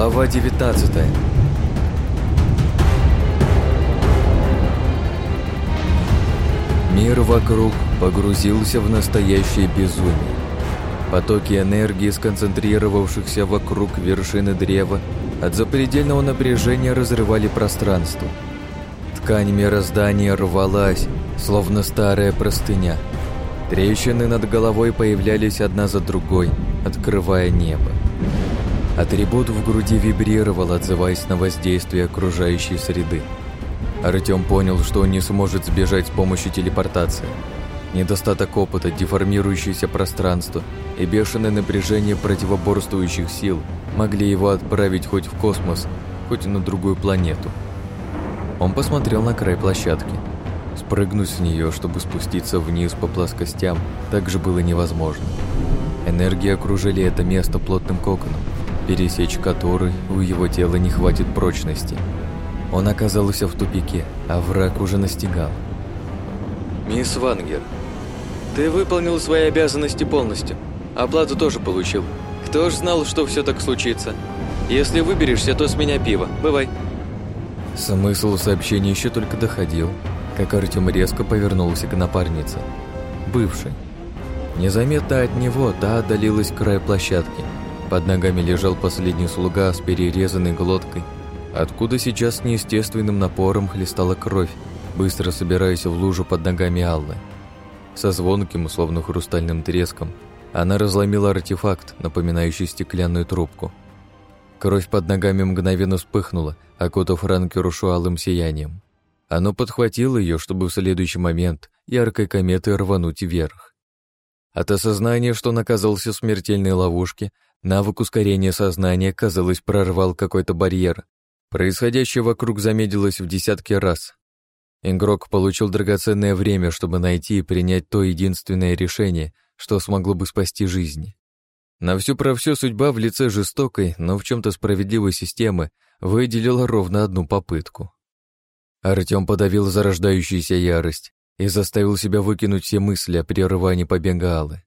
Глава 19 Мир вокруг погрузился в настоящее безумие. Потоки энергии, сконцентрировавшихся вокруг вершины древа, от запредельного напряжения разрывали пространство. Ткань мироздания рвалась, словно старая простыня. Трещины над головой появлялись одна за другой, открывая небо. Атрибут в груди вибрировал, отзываясь на воздействие окружающей среды. Артём понял, что он не сможет сбежать с помощью телепортации. Недостаток опыта, деформирующееся пространство и бешеное напряжение противоборствующих сил могли его отправить хоть в космос, хоть на другую планету. Он посмотрел на край площадки. Спрыгнуть с нее, чтобы спуститься вниз по плоскостям, также было невозможно. Энергии окружили это место плотным коконом, пересечь который у его тела не хватит прочности – он оказался в тупике, а враг уже настигал. «Мисс Вангер, ты выполнил свои обязанности полностью. Оплату тоже получил. Кто ж знал, что все так случится? Если выберешься, то с меня пиво. Бывай». Смысл сообщения еще только доходил, как Артем резко повернулся к напарнице. Бывшей. Незаметно от него та отдалилась край площадки. Под ногами лежал последний слуга с перерезанной глоткой откуда сейчас с неестественным напором хлестала кровь, быстро собираясь в лужу под ногами Аллы. Со звонким, условно хрустальным треском, она разломила артефакт, напоминающий стеклянную трубку. Кровь под ногами мгновенно вспыхнула, окутав ранкерушу алым сиянием. Оно подхватило ее, чтобы в следующий момент яркой кометой рвануть вверх. От осознания, что он оказался в смертельной ловушке, навык ускорения сознания, казалось, прорвал какой-то барьер, Происходящее вокруг замедлилось в десятки раз. Игрок получил драгоценное время, чтобы найти и принять то единственное решение, что смогло бы спасти жизнь. На всю про все судьба в лице жестокой, но в чем то справедливой системы выделила ровно одну попытку. Артем подавил зарождающуюся ярость и заставил себя выкинуть все мысли о прерывании побега Аллы.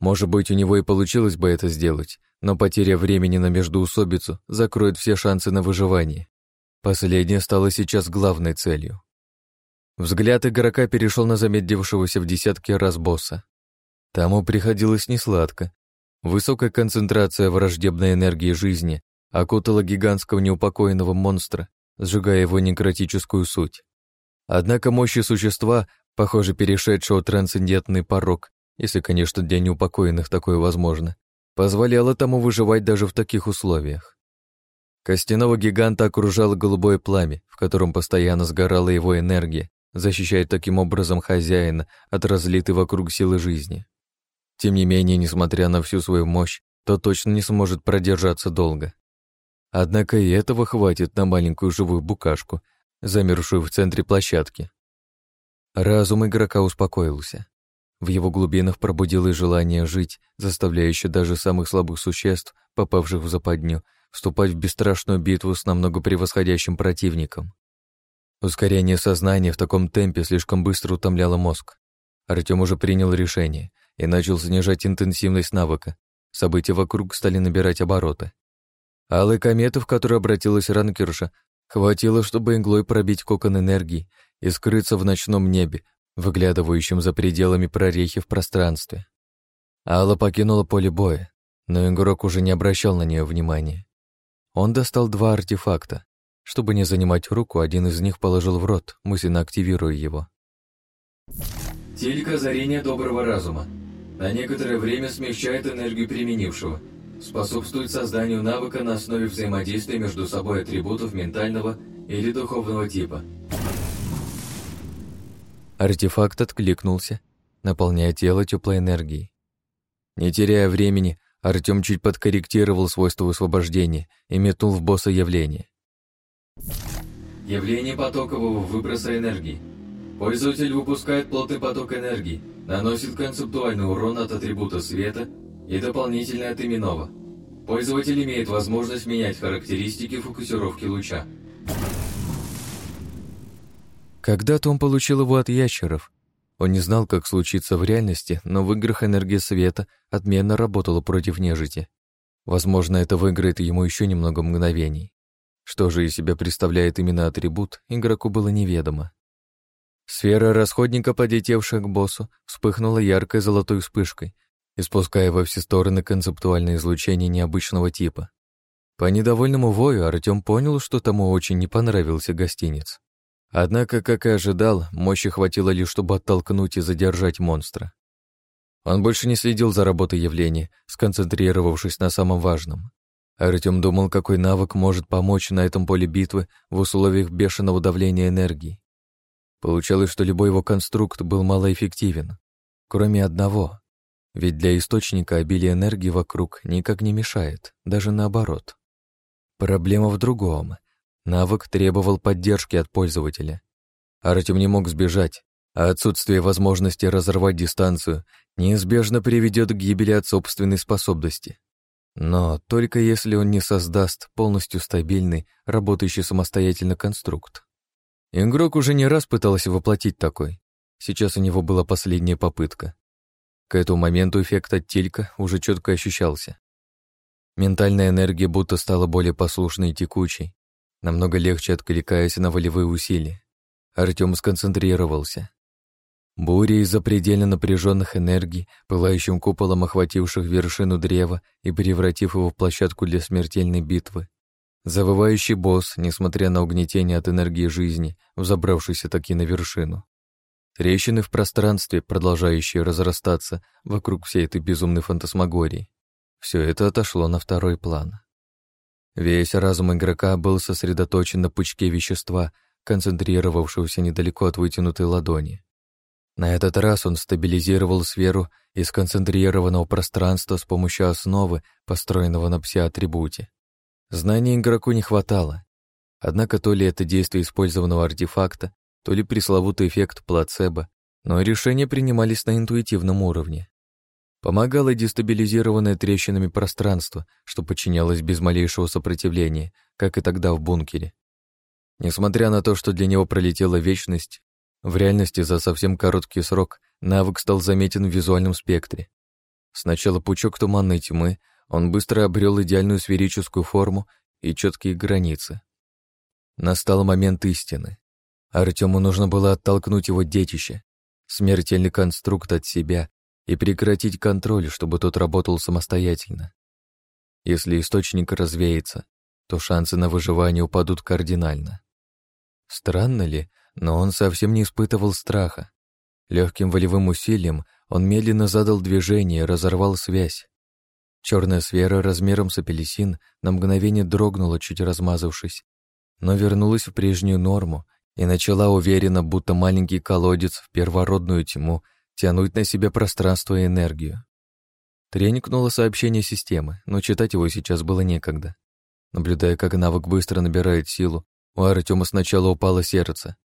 Может быть, у него и получилось бы это сделать, но потеря времени на междуусобицу закроет все шансы на выживание. Последнее стало сейчас главной целью. Взгляд игрока перешел на замедлившегося в десятки раз босса. Тому приходилось несладко. Высокая концентрация враждебной энергии жизни окутала гигантского неупокоенного монстра, сжигая его некротическую суть. Однако мощи существа, похоже, перешедшего трансцендентный порог, если, конечно, для неупокоенных такое возможно, позволяло тому выживать даже в таких условиях. Костяного гиганта окружало голубое пламя, в котором постоянно сгорала его энергия, защищая таким образом хозяина от разлитой вокруг силы жизни. Тем не менее, несмотря на всю свою мощь, то точно не сможет продержаться долго. Однако и этого хватит на маленькую живую букашку, замершую в центре площадки. Разум игрока успокоился. В его глубинах пробудилось желание жить, заставляющее даже самых слабых существ, попавших в западню, вступать в бесстрашную битву с намного превосходящим противником. Ускорение сознания в таком темпе слишком быстро утомляло мозг. Артем уже принял решение и начал снижать интенсивность навыка. События вокруг стали набирать обороты. Алой кометы, в которую обратилась ранкерша, хватило, чтобы иглой пробить кокон энергии и скрыться в ночном небе, выглядывающим за пределами прорехи в пространстве. Алла покинула поле боя, но игрок уже не обращал на нее внимания. Он достал два артефакта. Чтобы не занимать руку, один из них положил в рот, мысленно активируя его. Телька озарения доброго разума. На некоторое время смягчает энергию применившего. Способствует созданию навыка на основе взаимодействия между собой атрибутов ментального или духовного типа. Артефакт откликнулся, наполняя тело теплой энергией. Не теряя времени, Артем чуть подкорректировал свойства высвобождения и метнул в босса явление. Явление потокового выброса энергии. Пользователь выпускает плотный поток энергии, наносит концептуальный урон от атрибута света и дополнительный от именного. Пользователь имеет возможность менять характеристики фокусировки луча. Когда-то он получил его от ящеров. Он не знал, как случится в реальности, но в играх энергия света отменно работала против нежити. Возможно, это выиграет ему еще немного мгновений. Что же из себя представляет именно атрибут, игроку было неведомо. Сфера расходника, подлетевшая к боссу, вспыхнула яркой золотой вспышкой, испуская во все стороны концептуальное излучение необычного типа. По недовольному вою Артем понял, что тому очень не понравился гостиниц. Однако, как и ожидал, мощи хватило лишь, чтобы оттолкнуть и задержать монстра. Он больше не следил за работой явления, сконцентрировавшись на самом важном. Артем думал, какой навык может помочь на этом поле битвы в условиях бешеного давления энергии. Получалось, что любой его конструкт был малоэффективен, кроме одного. Ведь для источника обилие энергии вокруг никак не мешает, даже наоборот. Проблема в другом. Навык требовал поддержки от пользователя. Артем не мог сбежать, а отсутствие возможности разорвать дистанцию неизбежно приведет к гибели от собственной способности. Но только если он не создаст полностью стабильный, работающий самостоятельно конструкт. Игрок уже не раз пытался воплотить такой. Сейчас у него была последняя попытка. К этому моменту эффект от тилька уже четко ощущался. Ментальная энергия будто стала более послушной и текучей, намного легче откликаясь на волевые усилия. Артем сконцентрировался. Буря из-за предельно напряженных энергий, пылающим куполом охвативших вершину древа и превратив его в площадку для смертельной битвы. Завывающий босс, несмотря на угнетение от энергии жизни, взобравшийся таки на вершину. Трещины в пространстве, продолжающие разрастаться вокруг всей этой безумной фантасмагории. Все это отошло на второй план. Весь разум игрока был сосредоточен на пучке вещества, концентрировавшегося недалеко от вытянутой ладони. На этот раз он стабилизировал сферу из концентрированного пространства с помощью основы, построенного на пси-атрибуте. Знаний игроку не хватало. Однако то ли это действие использованного артефакта, то ли пресловутый эффект плацебо, но решения принимались на интуитивном уровне. Помогало дестабилизированное трещинами пространство, что подчинялось без малейшего сопротивления, как и тогда в бункере. Несмотря на то, что для него пролетела вечность, в реальности за совсем короткий срок навык стал заметен в визуальном спектре. Сначала пучок туманной тьмы, он быстро обрел идеальную сферическую форму и четкие границы. Настал момент истины. Артему нужно было оттолкнуть его детище, смертельный конструкт от себя и прекратить контроль, чтобы тот работал самостоятельно. Если источник развеется, то шансы на выживание упадут кардинально. Странно ли, но он совсем не испытывал страха. Легким волевым усилием он медленно задал движение и разорвал связь. Черная сфера размером с апельсин на мгновение дрогнула, чуть размазавшись, но вернулась в прежнюю норму и начала уверенно, будто маленький колодец в первородную тьму, тянуть на себя пространство и энергию. Тренькнуло сообщение системы, но читать его сейчас было некогда. Наблюдая, как навык быстро набирает силу, у Артема сначала упало сердце,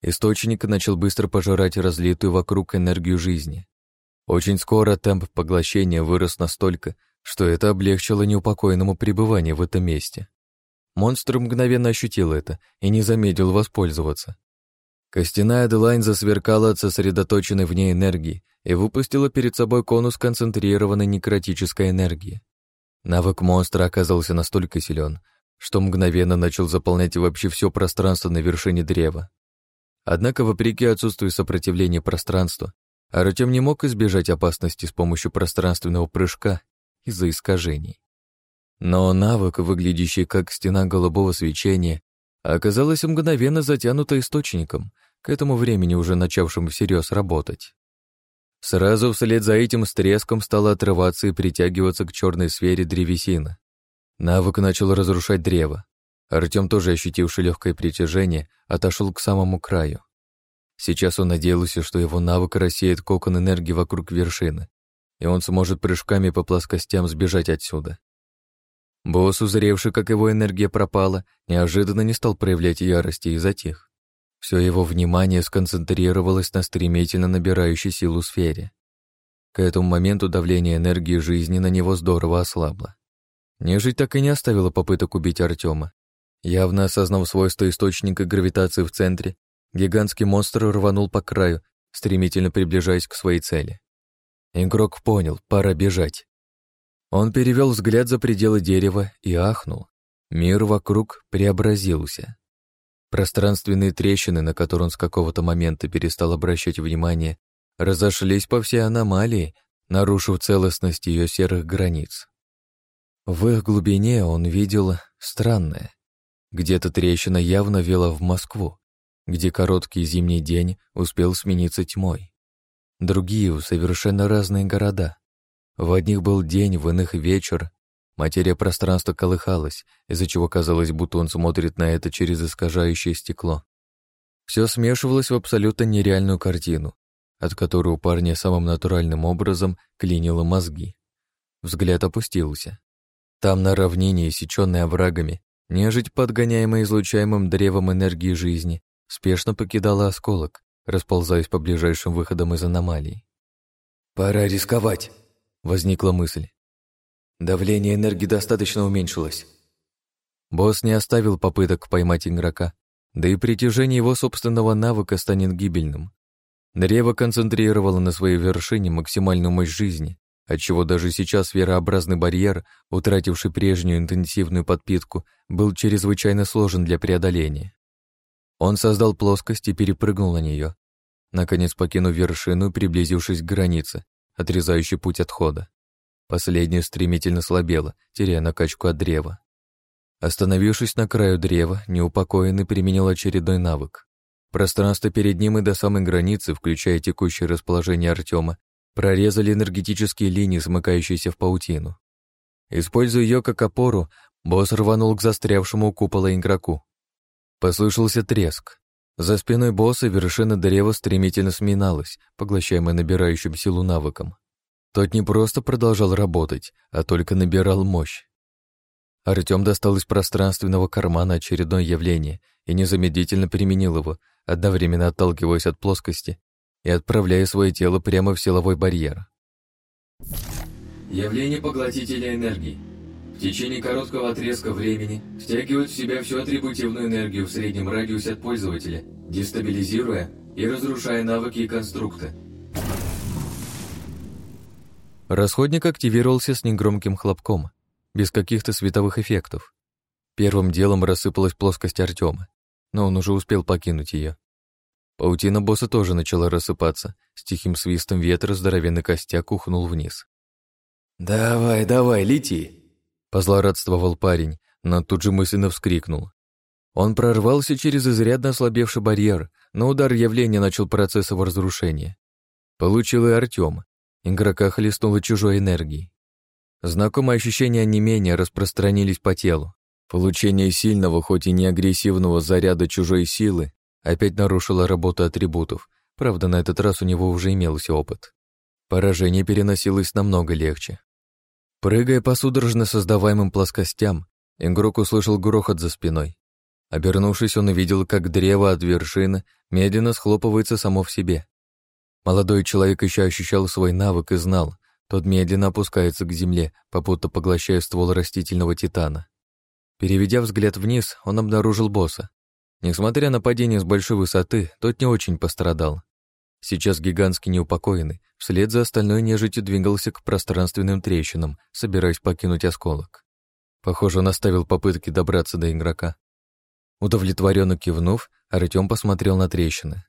Источник начал быстро пожирать разлитую вокруг энергию жизни. Очень скоро темп поглощения вырос настолько, что это облегчило неупокоенному пребывание в этом месте. Монстр мгновенно ощутил это и не замедлил воспользоваться. Костяная Аделайн засверкала от сосредоточенной в ней энергии и выпустила перед собой конус концентрированной некротической энергии. Навык монстра оказался настолько силен, что мгновенно начал заполнять вообще все пространство на вершине древа. Однако, вопреки отсутствию сопротивления пространства, Артем не мог избежать опасности с помощью пространственного прыжка из-за искажений. Но навык, выглядящий как стена голубого свечения, оказалась мгновенно затянута источником, к этому времени уже начавшим всерьез работать. Сразу вслед за этим с треском стала отрываться и притягиваться к черной сфере древесина. Навык начал разрушать древо, Артем, тоже ощутивший легкое притяжение, отошел к самому краю. Сейчас он надеялся, что его навык рассеет кокон энергии вокруг вершины, и он сможет прыжками по плоскостям сбежать отсюда. Босс, узревший, как его энергия пропала, неожиданно не стал проявлять ярости и затих. Все его внимание сконцентрировалось на стремительно набирающей силу сфере. К этому моменту давление энергии жизни на него здорово ослабло. Нежить так и не оставила попыток убить Артема, Явно осознав свойства источника гравитации в центре, гигантский монстр рванул по краю, стремительно приближаясь к своей цели. Игрок понял, пора бежать. Он перевел взгляд за пределы дерева и ахнул. Мир вокруг преобразился. Пространственные трещины, на которые он с какого-то момента перестал обращать внимание, разошлись по всей аномалии, нарушив целостность ее серых границ. В их глубине он видел странное. Где-то трещина явно вела в Москву, где короткий зимний день успел смениться тьмой. Другие — совершенно разные города. В одних был день, в иных — вечер, Материя пространства колыхалась, из-за чего казалось, будто он смотрит на это через искажающее стекло. Все смешивалось в абсолютно нереальную картину, от которой у парня самым натуральным образом клинило мозги. Взгляд опустился. Там, на равнине, сеченной оврагами, нежить, подгоняемая излучаемым древом энергии жизни, спешно покидала осколок, расползаясь по ближайшим выходам из аномалий. «Пора рисковать», — возникла мысль. Давление энергии достаточно уменьшилось. Босс не оставил попыток поймать игрока, да и притяжение его собственного навыка станет гибельным. Древо концентрировало на своей вершине максимальную мощь жизни, отчего даже сейчас верообразный барьер, утративший прежнюю интенсивную подпитку, был чрезвычайно сложен для преодоления. Он создал плоскость и перепрыгнул на нее, наконец покинув вершину и приблизившись к границе, отрезающей путь отхода. Последняя стремительно слабела, теряя накачку от древа. Остановившись на краю древа, неупокоенный применил очередной навык. Пространство перед ним и до самой границы, включая текущее расположение Артема, прорезали энергетические линии, смыкающиеся в паутину. Используя ее как опору, босс рванул к застрявшему у купола игроку. Послышался треск. За спиной босса вершина древа стремительно сминалась, поглощаемая набирающим силу навыком. Тот не просто продолжал работать, а только набирал мощь. Артём достал из пространственного кармана очередное явление и незамедлительно применил его, одновременно отталкиваясь от плоскости и отправляя свое тело прямо в силовой барьер. Явление поглотителя энергии. В течение короткого отрезка времени втягивает в себя всю атрибутивную энергию в среднем радиусе от пользователя, дестабилизируя и разрушая навыки и конструкты. Расходник активировался с негромким хлопком, без каких-то световых эффектов. Первым делом рассыпалась плоскость Артема, но он уже успел покинуть ее. Паутина босса тоже начала рассыпаться, с тихим свистом ветра здоровенный костяк ухнул вниз. «Давай, давай, лети!» Позлорадствовал парень, но тут же мысленно вскрикнул. Он прорвался через изрядно ослабевший барьер, но удар явления начал процесс его разрушения. Получил и Артем, Игрока хлестнуло чужой энергией. Знакомые ощущения онемения распространились по телу. Получение сильного, хоть и не агрессивного заряда чужой силы опять нарушило работу атрибутов, правда, на этот раз у него уже имелся опыт. Поражение переносилось намного легче. Прыгая по судорожно создаваемым плоскостям, игрок услышал грохот за спиной. Обернувшись, он увидел, как древо от вершины медленно схлопывается само в себе. Молодой человек еще ощущал свой навык и знал, тот медленно опускается к земле, попутно поглощая ствол растительного титана. Переведя взгляд вниз, он обнаружил босса. Несмотря на падение с большой высоты, тот не очень пострадал. Сейчас гигантский неупокоенный, вслед за остальной нежитью двигался к пространственным трещинам, собираясь покинуть осколок. Похоже, он оставил попытки добраться до игрока. Удовлетворенно кивнув, Артем посмотрел на трещины.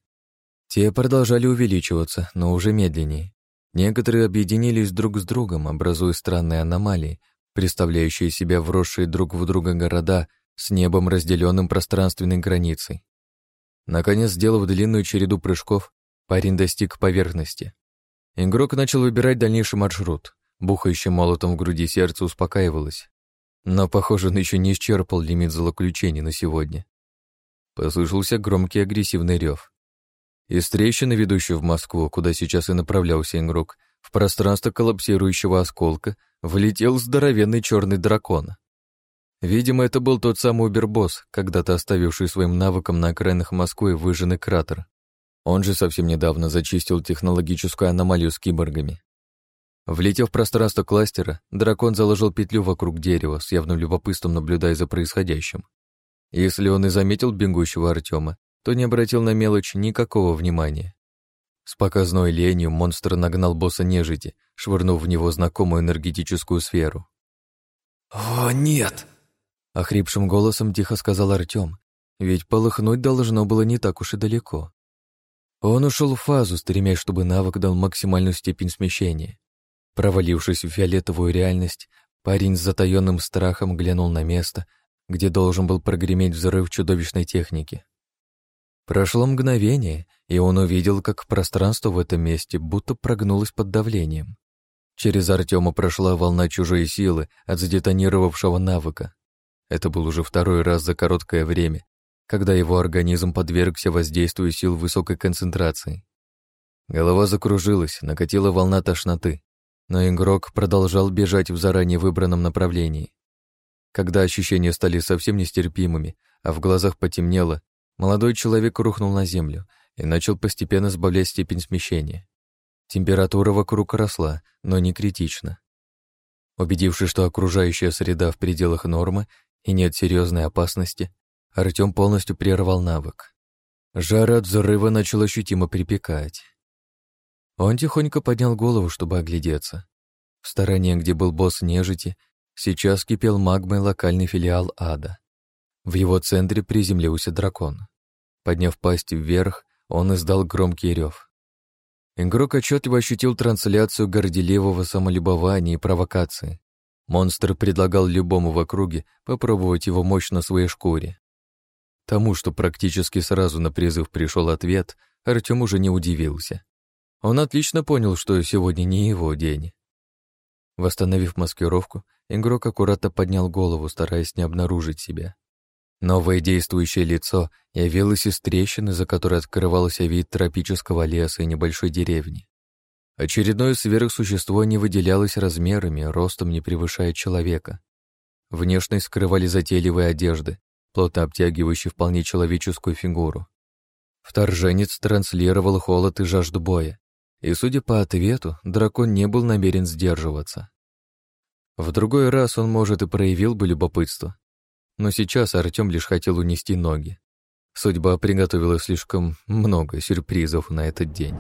Те продолжали увеличиваться, но уже медленнее. Некоторые объединились друг с другом, образуя странные аномалии, представляющие себя вросшие друг в друга города с небом, разделенным пространственной границей. Наконец, сделав длинную череду прыжков, парень достиг поверхности. Игрок начал выбирать дальнейший маршрут. Бухающим молотом в груди сердце успокаивалось. Но, похоже, он еще не исчерпал лимит злоключений на сегодня. Послышался громкий агрессивный рев. Из трещины, ведущей в Москву, куда сейчас и направлялся игрок, в пространство коллапсирующего осколка влетел здоровенный черный дракон. Видимо, это был тот самый Убербосс, когда-то оставивший своим навыком на окраинах Москвы выжженный кратер. Он же совсем недавно зачистил технологическую аномалию с киборгами. Влетев в пространство кластера, дракон заложил петлю вокруг дерева, с явным любопытством наблюдая за происходящим. Если он и заметил бегущего Артема, то не обратил на мелочь никакого внимания. С показной ленью монстр нагнал босса нежити, швырнув в него знакомую энергетическую сферу. «О, нет!» — охрипшим голосом тихо сказал Артём, ведь полыхнуть должно было не так уж и далеко. Он ушел в фазу, стремясь, чтобы навык дал максимальную степень смещения. Провалившись в фиолетовую реальность, парень с затаённым страхом глянул на место, где должен был прогреметь взрыв чудовищной техники. Прошло мгновение, и он увидел, как пространство в этом месте будто прогнулось под давлением. Через Артема прошла волна чужой силы от задетонировавшего навыка. Это был уже второй раз за короткое время, когда его организм подвергся воздействию сил высокой концентрации. Голова закружилась, накатила волна тошноты, но игрок продолжал бежать в заранее выбранном направлении. Когда ощущения стали совсем нестерпимыми, а в глазах потемнело, Молодой человек рухнул на землю и начал постепенно сбавлять степень смещения. Температура вокруг росла, но не критично. Убедившись, что окружающая среда в пределах нормы и нет серьезной опасности, Артем полностью прервал навык. Жар от взрыва начал ощутимо припекать. Он тихонько поднял голову, чтобы оглядеться. В стороне, где был босс нежити, сейчас кипел магмой локальный филиал ада. В его центре приземлился дракон. Подняв пасть вверх, он издал громкий рев. Игрок отчетливо ощутил трансляцию горделивого самолюбования и провокации. Монстр предлагал любому в округе попробовать его мощь на своей шкуре. Тому, что практически сразу на призыв пришел ответ, Артем уже не удивился. Он отлично понял, что сегодня не его день. Восстановив маскировку, игрок аккуратно поднял голову, стараясь не обнаружить себя. Новое действующее лицо явилось из трещины, за которой открывался вид тропического леса и небольшой деревни. Очередное сверхсущество не выделялось размерами, ростом не превышая человека. Внешность скрывали затейливые одежды, плотно обтягивающие вполне человеческую фигуру. Вторженец транслировал холод и жажду боя, и, судя по ответу, дракон не был намерен сдерживаться. В другой раз он, может, и проявил бы любопытство, но сейчас Артем лишь хотел унести ноги. Судьба приготовила слишком много сюрпризов на этот день.